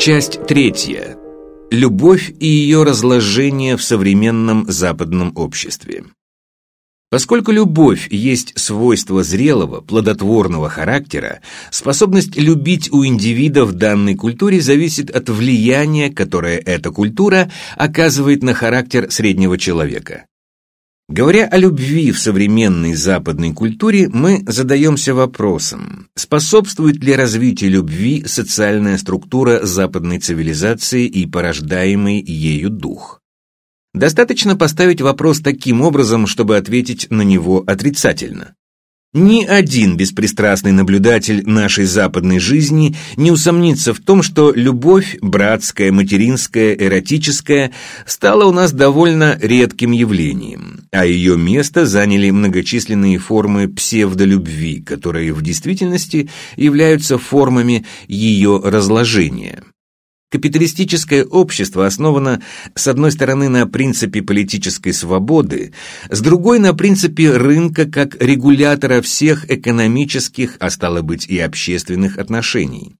Часть третья. Любовь и ее разложение в современном западном обществе. Поскольку любовь есть свойство зрелого, плодотворного характера, способность любить у индивида в данной культуре зависит от влияния, которое эта культура оказывает на характер среднего человека. Говоря о любви в современной западной культуре, мы задаемся вопросом, способствует ли развитию любви социальная структура западной цивилизации и порождаемый ею дух. Достаточно поставить вопрос таким образом, чтобы ответить на него отрицательно. Ни один беспристрастный наблюдатель нашей западной жизни не усомнится в том, что любовь, братская, материнская, эротическая, стала у нас довольно редким явлением, а ее место заняли многочисленные формы псевдолюбви, которые в действительности являются формами ее разложения. Капиталистическое общество основано, с одной стороны, на принципе политической свободы, с другой – на принципе рынка как регулятора всех экономических, а стало быть и общественных отношений.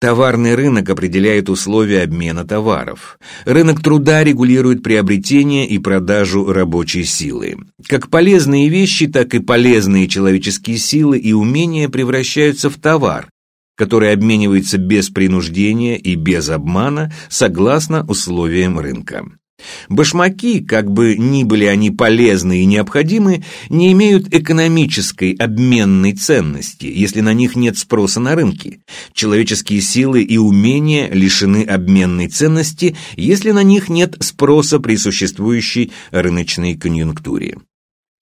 Товарный рынок определяет условия обмена товаров. Рынок труда регулирует приобретение и продажу рабочей силы. Как полезные вещи, так и полезные человеческие силы и умения превращаются в товар, который обменивается без принуждения и без обмана согласно условиям рынка. Башмаки, как бы ни были они полезны и необходимы, не имеют экономической обменной ценности, если на них нет спроса на рынке. Человеческие силы и умения лишены обменной ценности, если на них нет спроса при существующей рыночной конъюнктуре.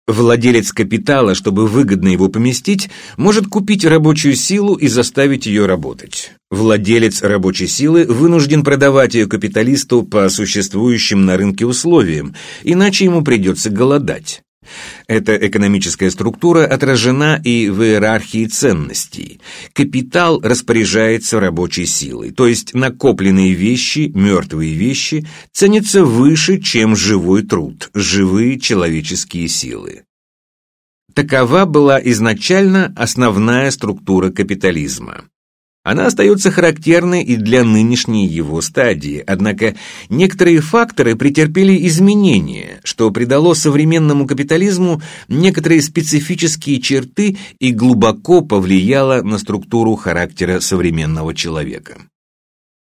Владелец капитала, чтобы выгодно его поместить, может купить рабочую силу и заставить ее работать. Владелец рабочей силы вынужден продавать ее капиталисту по существующим на рынке условиям, иначе ему придется голодать. Эта экономическая структура отражена и в иерархии ценностей. Капитал распоряжается рабочей силой, то есть накопленные вещи, мертвые вещи, ценятся выше, чем живой труд, живые человеческие силы. Такова была изначально основная структура капитализма. Она остается характерной и для нынешней его стадии, однако некоторые факторы претерпели изменения, что придало современному капитализму некоторые специфические черты и глубоко повлияло на структуру характера современного человека.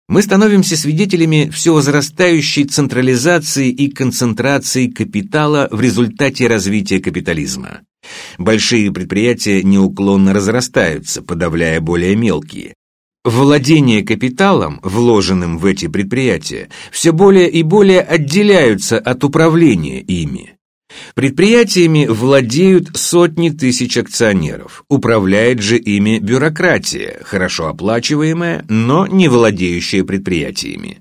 Мы становимся свидетелями все возрастающей централизации и концентрации капитала в результате развития капитализма. Большие предприятия неуклонно разрастаются, подавляя более мелкие. Владение капиталом, вложенным в эти предприятия, все более и более отделяются от управления ими. Предприятиями владеют сотни тысяч акционеров, управляет же ими бюрократия, хорошо оплачиваемая, но не владеющая предприятиями.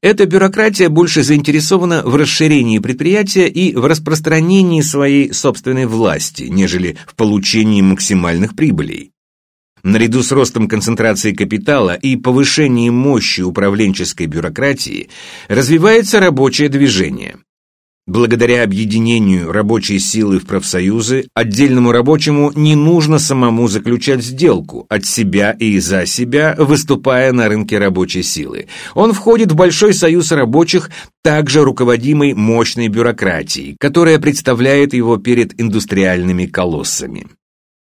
Эта бюрократия больше заинтересована в расширении предприятия и в распространении своей собственной власти, нежели в получении максимальных прибылей. Наряду с ростом концентрации капитала и повышением мощи управленческой бюрократии развивается рабочее движение. Благодаря объединению рабочей силы в профсоюзы, отдельному рабочему не нужно самому заключать сделку от себя и за себя, выступая на рынке рабочей силы. Он входит в большой союз рабочих, также руководимый мощной бюрократией, которая представляет его перед индустриальными колоссами.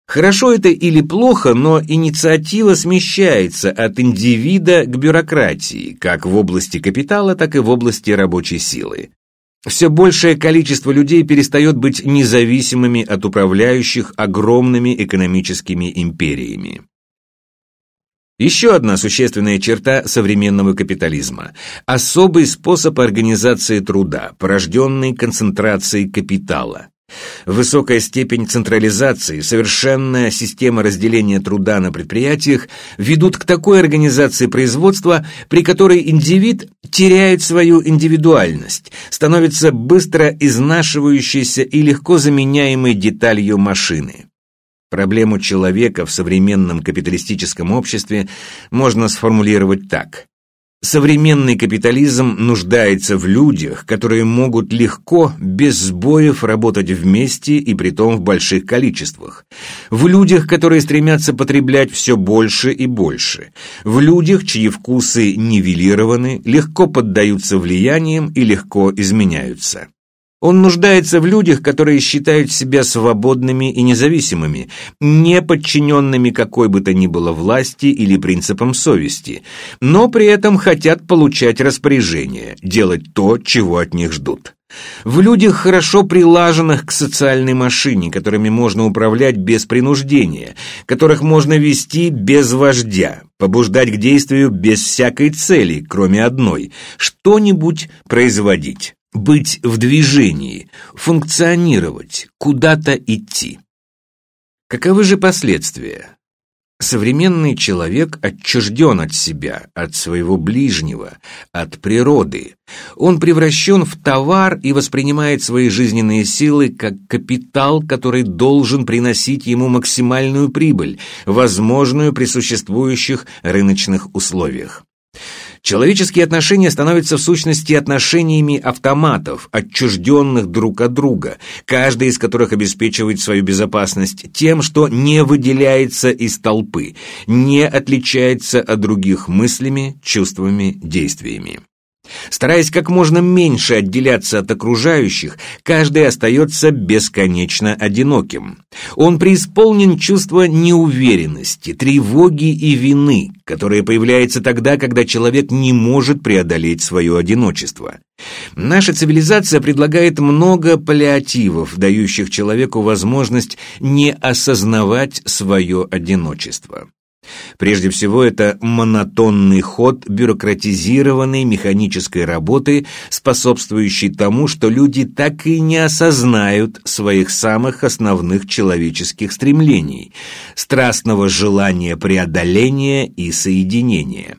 Хорошо это или плохо, но инициатива смещается от индивида к бюрократии, как в области капитала, так и в области рабочей силы. Все большее количество людей перестает быть независимыми от управляющих огромными экономическими империями. Еще одна существенная черта современного капитализма – особый способ организации труда, порожденный концентрацией капитала. Высокая степень централизации, совершенная система разделения труда на предприятиях ведут к такой организации производства, при которой индивид теряет свою индивидуальность, становится быстро изнашивающейся и легко заменяемой деталью машины. Проблему человека в современном капиталистическом обществе можно сформулировать так. Современный капитализм нуждается в людях, которые могут легко, без сбоев работать вместе и притом в больших количествах. В людях, которые стремятся потреблять все больше и больше. В людях, чьи вкусы нивелированы, легко поддаются влияниям и легко изменяются. Он нуждается в людях, которые считают себя свободными и независимыми, не подчиненными какой бы то ни было власти или принципам совести, но при этом хотят получать распоряжение, делать то, чего от них ждут. В людях, хорошо прилаженных к социальной машине, которыми можно управлять без принуждения, которых можно вести без вождя, побуждать к действию без всякой цели, кроме одной – что-нибудь производить быть в движении, функционировать, куда-то идти. Каковы же последствия? Современный человек отчужден от себя, от своего ближнего, от природы. Он превращен в товар и воспринимает свои жизненные силы как капитал, который должен приносить ему максимальную прибыль, возможную при существующих рыночных условиях. Человеческие отношения становятся в сущности отношениями автоматов, отчужденных друг от друга, каждый из которых обеспечивает свою безопасность тем, что не выделяется из толпы, не отличается от других мыслями, чувствами, действиями. Стараясь как можно меньше отделяться от окружающих, каждый остается бесконечно одиноким. Он преисполнен чувства неуверенности, тревоги и вины, которое появляется тогда, когда человек не может преодолеть свое одиночество. Наша цивилизация предлагает много паллиативов, дающих человеку возможность не осознавать свое одиночество. Прежде всего, это монотонный ход бюрократизированной механической работы, способствующий тому, что люди так и не осознают своих самых основных человеческих стремлений – страстного желания преодоления и соединения.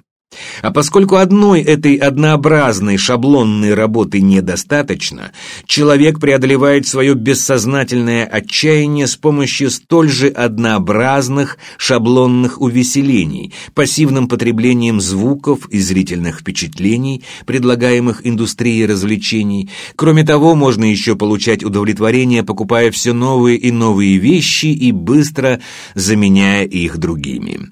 А поскольку одной этой однообразной шаблонной работы недостаточно, человек преодолевает свое бессознательное отчаяние с помощью столь же однообразных шаблонных увеселений, пассивным потреблением звуков и зрительных впечатлений, предлагаемых индустрией развлечений. Кроме того, можно еще получать удовлетворение, покупая все новые и новые вещи и быстро заменяя их другими.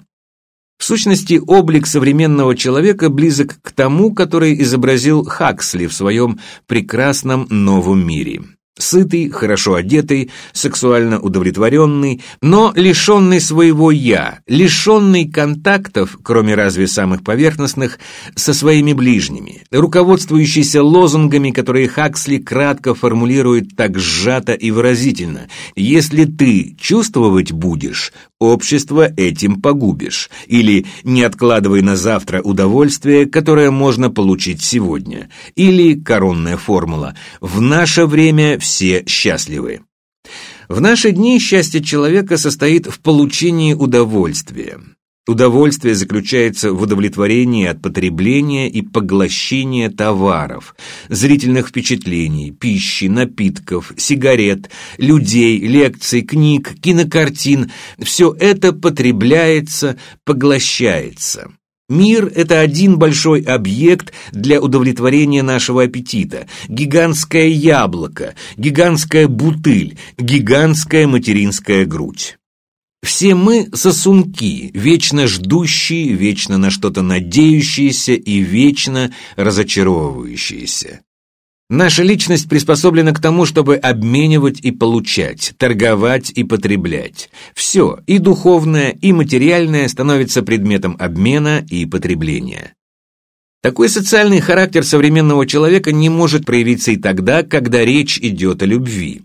В сущности, облик современного человека близок к тому, который изобразил Хаксли в своем прекрасном новом мире. Сытый, хорошо одетый, сексуально удовлетворенный, но лишенный своего «я», лишенный контактов, кроме разве самых поверхностных, со своими ближними, руководствующийся лозунгами, которые Хаксли кратко формулирует так сжато и выразительно «Если ты чувствовать будешь, общество этим погубишь», или «Не откладывай на завтра удовольствие, которое можно получить сегодня», или коронная формула «В наше время все счастливы. В наши дни счастье человека состоит в получении удовольствия. Удовольствие заключается в удовлетворении от потребления и поглощения товаров, зрительных впечатлений, пищи, напитков, сигарет, людей, лекций, книг, кинокартин. Все это потребляется, поглощается. Мир – это один большой объект для удовлетворения нашего аппетита, гигантское яблоко, гигантская бутыль, гигантская материнская грудь. Все мы сосунки, вечно ждущие, вечно на что-то надеющиеся и вечно разочаровывающиеся. Наша личность приспособлена к тому, чтобы обменивать и получать, торговать и потреблять. Все, и духовное, и материальное становится предметом обмена и потребления. Такой социальный характер современного человека не может проявиться и тогда, когда речь идет о любви.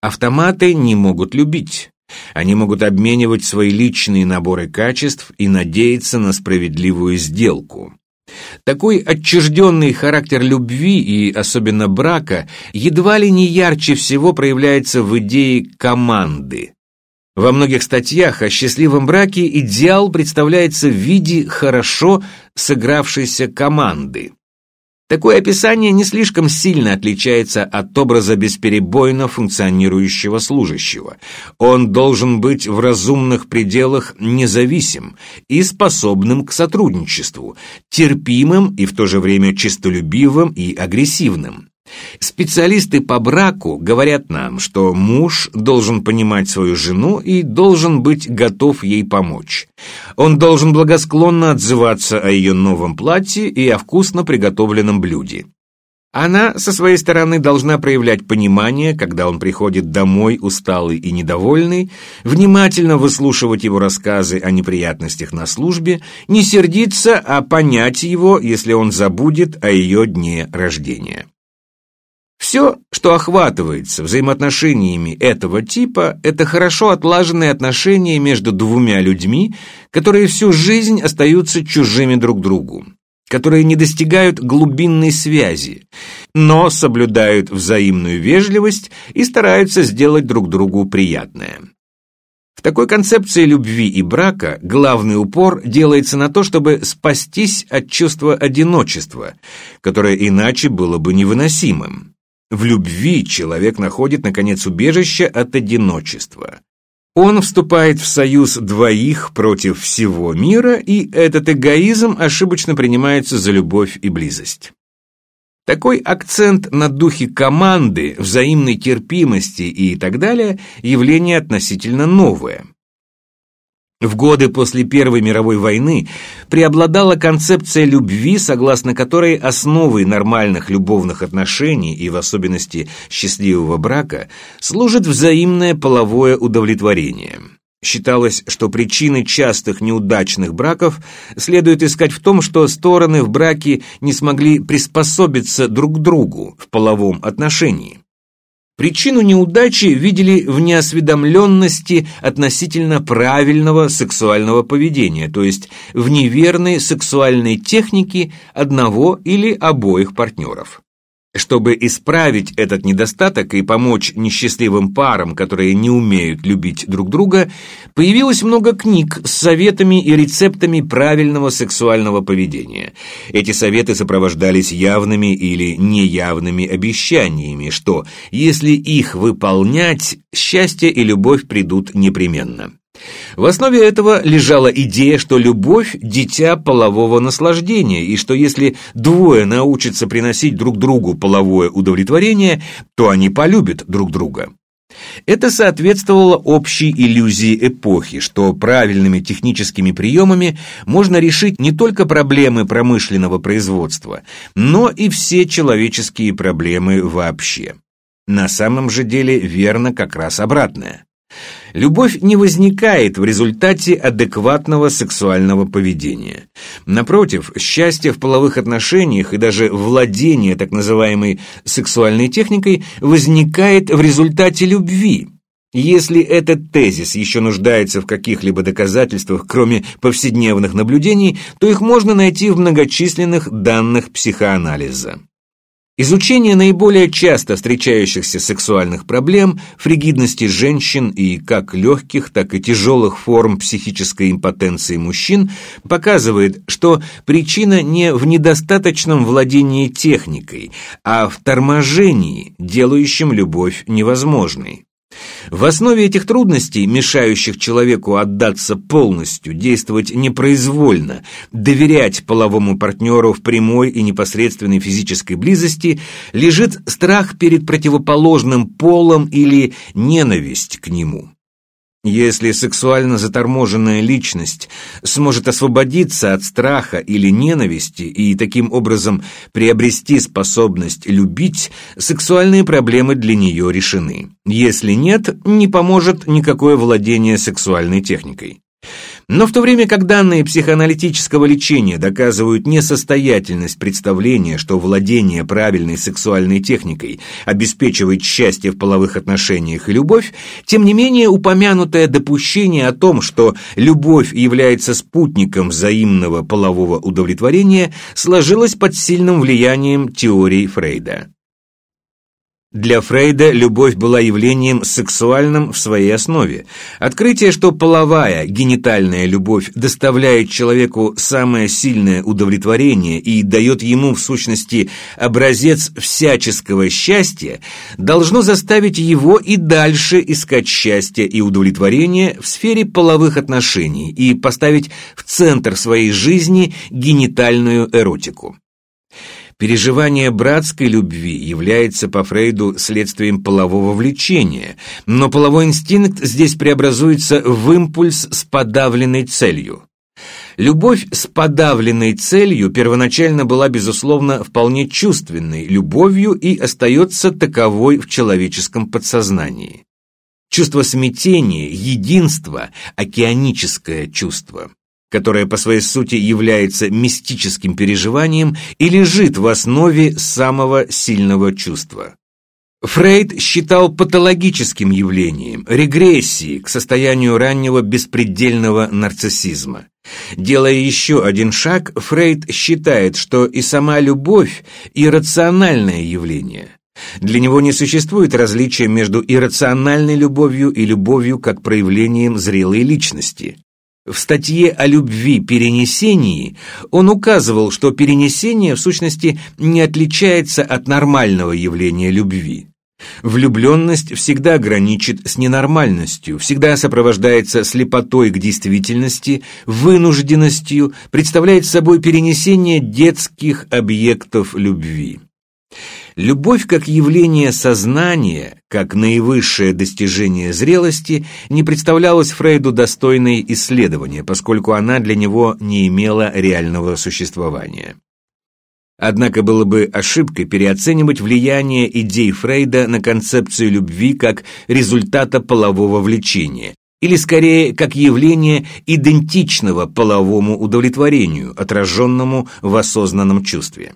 Автоматы не могут любить. Они могут обменивать свои личные наборы качеств и надеяться на справедливую сделку. Такой отчужденный характер любви и особенно брака едва ли не ярче всего проявляется в идее команды. Во многих статьях о счастливом браке идеал представляется в виде хорошо сыгравшейся команды. Такое описание не слишком сильно отличается от образа бесперебойно функционирующего служащего. Он должен быть в разумных пределах независим и способным к сотрудничеству, терпимым и в то же время честолюбивым и агрессивным. Специалисты по браку говорят нам, что муж должен понимать свою жену и должен быть готов ей помочь. Он должен благосклонно отзываться о ее новом платье и о вкусно приготовленном блюде. Она, со своей стороны, должна проявлять понимание, когда он приходит домой усталый и недовольный, внимательно выслушивать его рассказы о неприятностях на службе, не сердиться, а понять его, если он забудет о ее дне рождения. Все, что охватывается взаимоотношениями этого типа, это хорошо отлаженные отношения между двумя людьми, которые всю жизнь остаются чужими друг другу, которые не достигают глубинной связи, но соблюдают взаимную вежливость и стараются сделать друг другу приятное. В такой концепции любви и брака главный упор делается на то, чтобы спастись от чувства одиночества, которое иначе было бы невыносимым. В любви человек находит, наконец, убежище от одиночества. Он вступает в союз двоих против всего мира, и этот эгоизм ошибочно принимается за любовь и близость. Такой акцент на духе команды, взаимной терпимости и так далее – явление относительно новое. В годы после Первой мировой войны преобладала концепция любви, согласно которой основой нормальных любовных отношений и в особенности счастливого брака служит взаимное половое удовлетворение. Считалось, что причины частых неудачных браков следует искать в том, что стороны в браке не смогли приспособиться друг к другу в половом отношении. Причину неудачи видели в неосведомленности относительно правильного сексуального поведения, то есть в неверной сексуальной технике одного или обоих партнеров. Чтобы исправить этот недостаток и помочь несчастливым парам, которые не умеют любить друг друга, появилось много книг с советами и рецептами правильного сексуального поведения. Эти советы сопровождались явными или неявными обещаниями, что, если их выполнять, счастье и любовь придут непременно. В основе этого лежала идея, что любовь – дитя полового наслаждения, и что если двое научатся приносить друг другу половое удовлетворение, то они полюбят друг друга. Это соответствовало общей иллюзии эпохи, что правильными техническими приемами можно решить не только проблемы промышленного производства, но и все человеческие проблемы вообще. На самом же деле верно как раз обратное. Любовь не возникает в результате адекватного сексуального поведения. Напротив, счастье в половых отношениях и даже владение так называемой сексуальной техникой возникает в результате любви. Если этот тезис еще нуждается в каких-либо доказательствах, кроме повседневных наблюдений, то их можно найти в многочисленных данных психоанализа. Изучение наиболее часто встречающихся сексуальных проблем, фригидности женщин и как легких, так и тяжелых форм психической импотенции мужчин показывает, что причина не в недостаточном владении техникой, а в торможении, делающем любовь невозможной. В основе этих трудностей, мешающих человеку отдаться полностью, действовать непроизвольно, доверять половому партнеру в прямой и непосредственной физической близости, лежит страх перед противоположным полом или ненависть к нему. Если сексуально заторможенная личность сможет освободиться от страха или ненависти и таким образом приобрести способность любить, сексуальные проблемы для нее решены. Если нет, не поможет никакое владение сексуальной техникой. Но в то время как данные психоаналитического лечения доказывают несостоятельность представления, что владение правильной сексуальной техникой обеспечивает счастье в половых отношениях и любовь, тем не менее упомянутое допущение о том, что любовь является спутником взаимного полового удовлетворения, сложилось под сильным влиянием теорий Фрейда. Для Фрейда любовь была явлением сексуальным в своей основе. Открытие, что половая, генитальная любовь доставляет человеку самое сильное удовлетворение и дает ему, в сущности, образец всяческого счастья, должно заставить его и дальше искать счастье и удовлетворение в сфере половых отношений и поставить в центр своей жизни генитальную эротику. Переживание братской любви является по Фрейду следствием полового влечения, но половой инстинкт здесь преобразуется в импульс с подавленной целью. Любовь с подавленной целью первоначально была, безусловно, вполне чувственной любовью и остается таковой в человеческом подсознании. Чувство смятения, единства, океаническое чувство которое по своей сути является мистическим переживанием и лежит в основе самого сильного чувства. Фрейд считал патологическим явлением, регрессией к состоянию раннего беспредельного нарциссизма. Делая еще один шаг, Фрейд считает, что и сама любовь – иррациональное явление. Для него не существует различия между иррациональной любовью и любовью как проявлением зрелой личности. В статье о любви перенесении он указывал, что перенесение в сущности не отличается от нормального явления любви. Влюбленность всегда граничит с ненормальностью, всегда сопровождается слепотой к действительности, вынужденностью, представляет собой перенесение детских объектов любви. Любовь как явление сознания, как наивысшее достижение зрелости, не представлялась Фрейду достойной исследования, поскольку она для него не имела реального существования. Однако было бы ошибкой переоценивать влияние идей Фрейда на концепцию любви как результата полового влечения, или скорее как явление идентичного половому удовлетворению, отраженному в осознанном чувстве.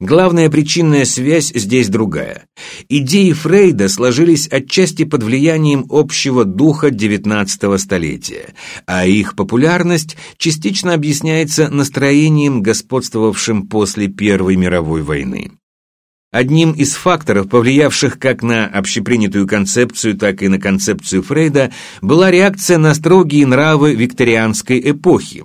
Главная причинная связь здесь другая. Идеи Фрейда сложились отчасти под влиянием общего духа XIX столетия, а их популярность частично объясняется настроением, господствовавшим после Первой мировой войны. Одним из факторов, повлиявших как на общепринятую концепцию, так и на концепцию Фрейда, была реакция на строгие нравы викторианской эпохи.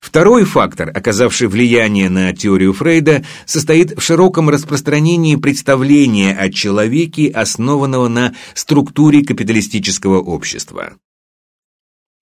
Второй фактор, оказавший влияние на теорию Фрейда, состоит в широком распространении представления о человеке, основанного на структуре капиталистического общества.